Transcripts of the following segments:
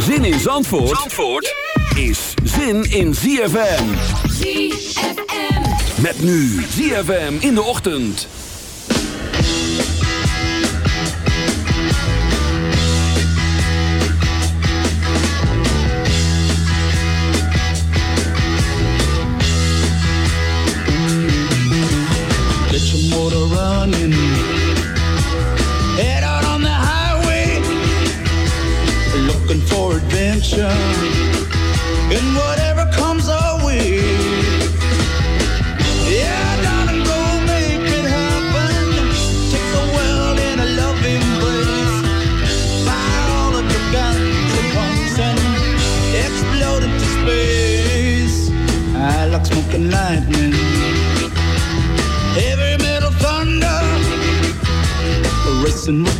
Zin in Zandvoort, Zandvoort is zin in ZFM. ZFM. Met nu ZFM in de ochtend. Get your motor running. Adventure. And whatever comes our way. Yeah, darling, go make it happen. Take the world in a love embrace. All and explode into space. I like smoking lightning heavy metal thunder racing with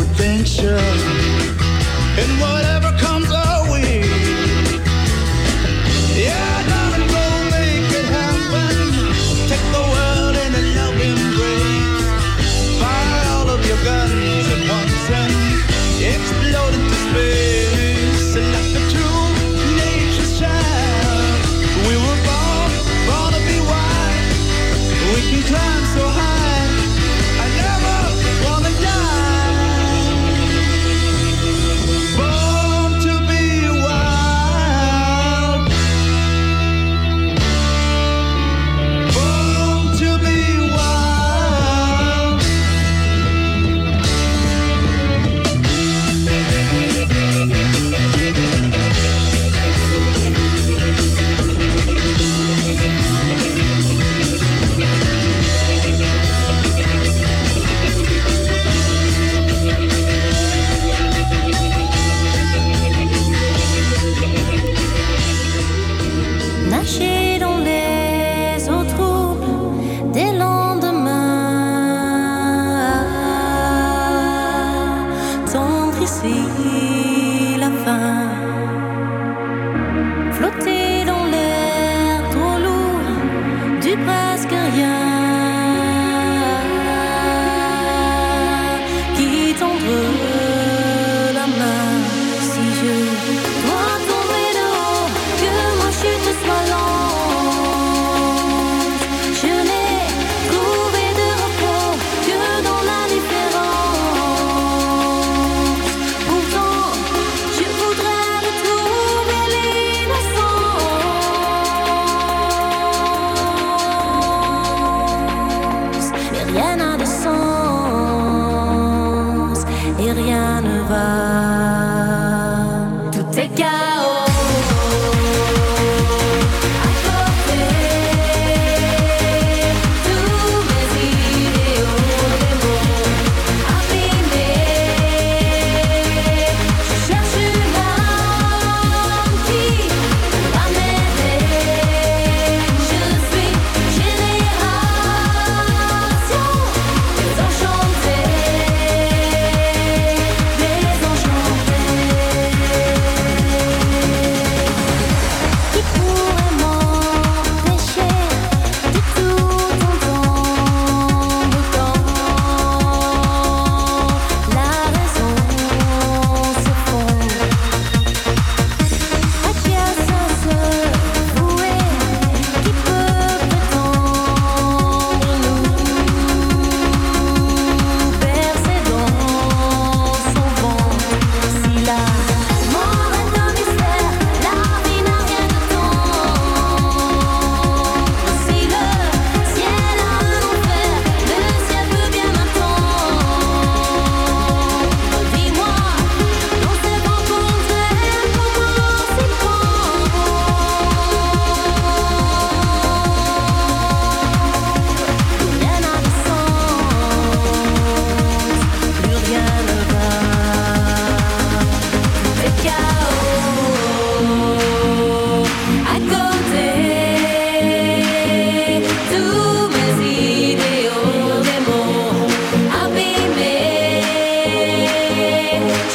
Adventure. And whatever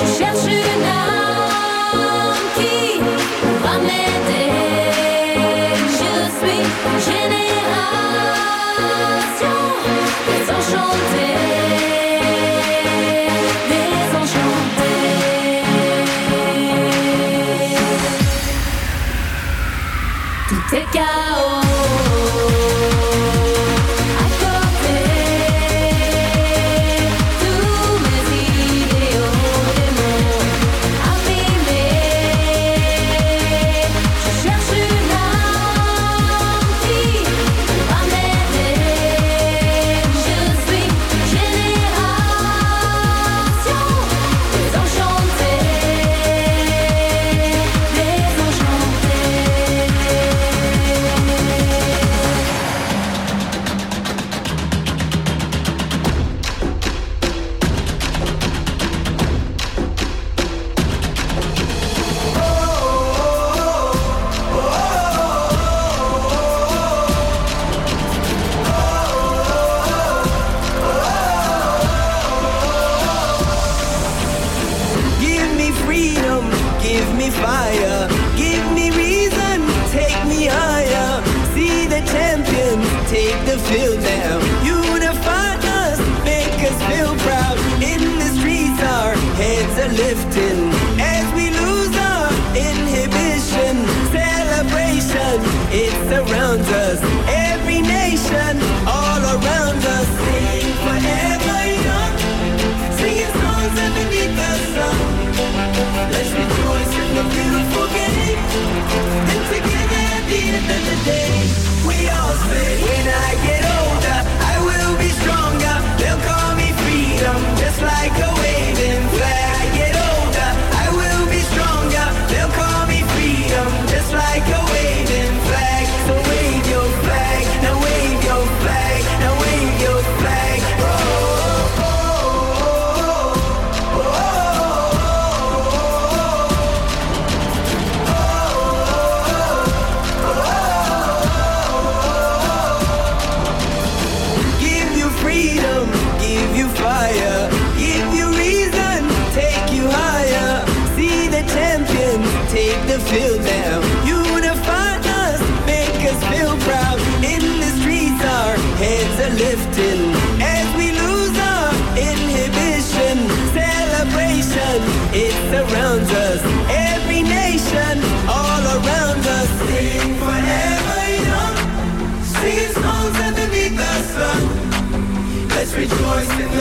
现实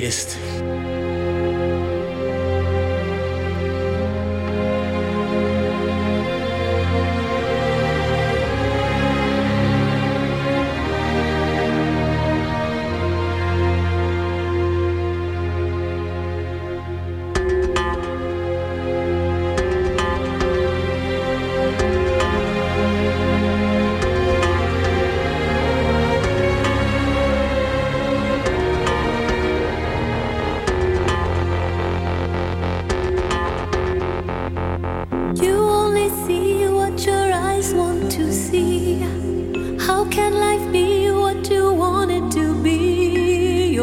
greatest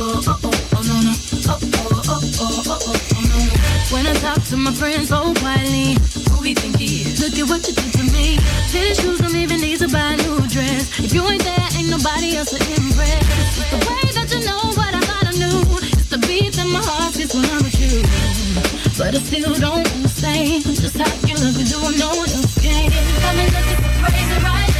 When I talk to my friends so quietly, who he think he is? Look at what you did to me. Fitted shoes don't even need to buy a new dress. If you ain't there, ain't nobody else to impress. It's the way that you know what I thought I knew. It's the beat that my heart gets when I'm with you. But I still don't understand just how you look and do it, no one else can. Got me looking so crazy right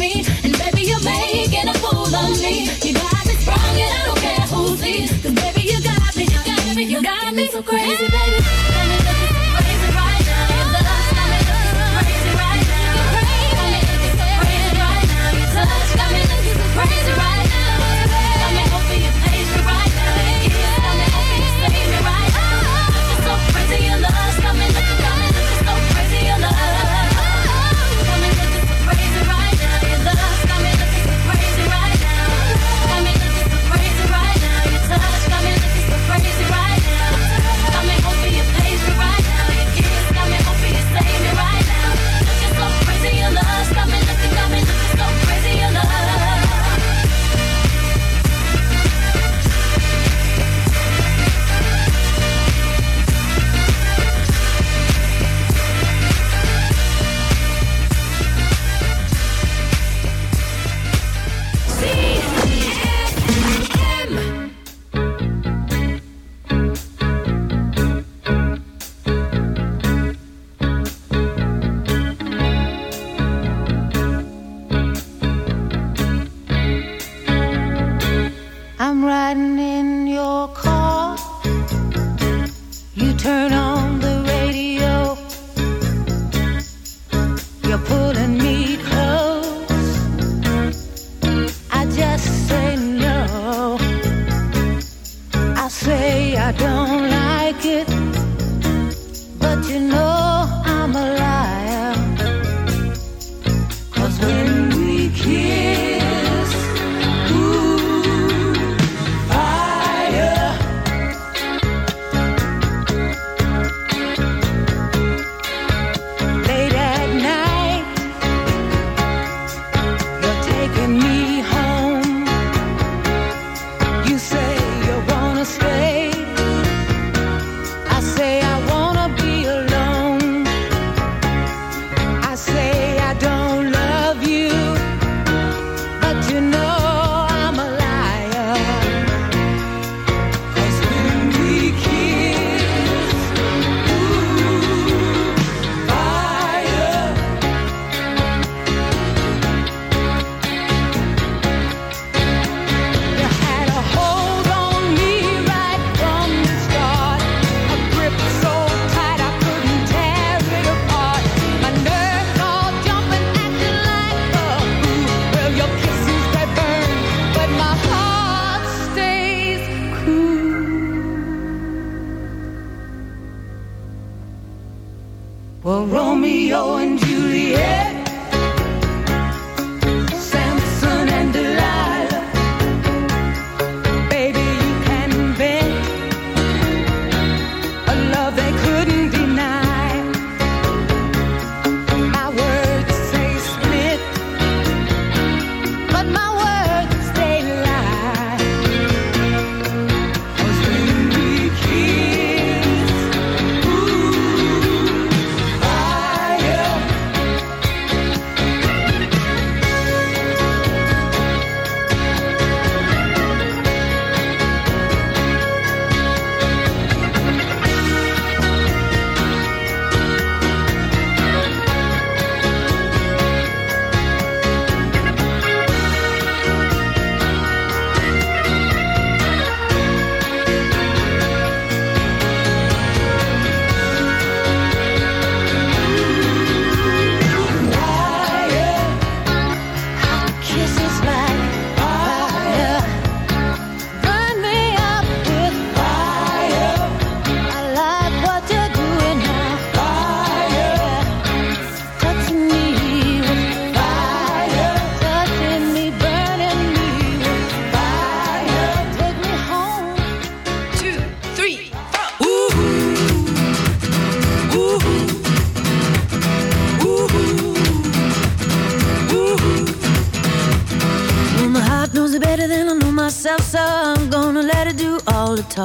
And baby, you're making a fool of me. You got me sprung and I don't care who's sees. Cause baby, you got me, you got me, you got me so crazy.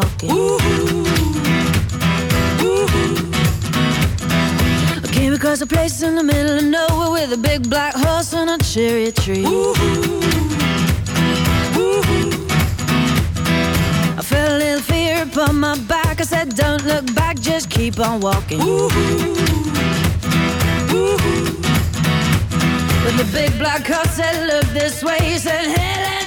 talking. Ooh. Ooh. I came across a place in the middle of nowhere with a big black horse and a cherry tree. Ooh. Ooh. I felt a little fear upon my back. I said, Don't look back, just keep on walking. Ooh. Ooh-hoo. But the big black horse said, Look this way. He said, Helen.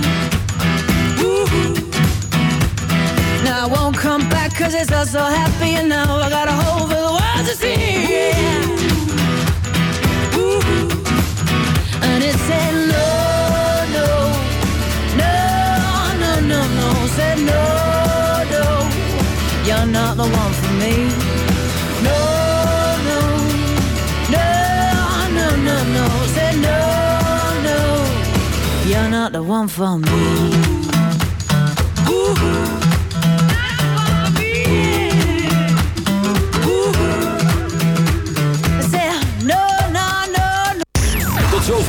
Now I won't come back cause it's all so happy and now I got a hole for the world to see. Yeah. And it said no, no, no, no, no, no. Said no, no, you're not the one for me. No, no, no, no, no, no. Said no, no, you're not the one for me. I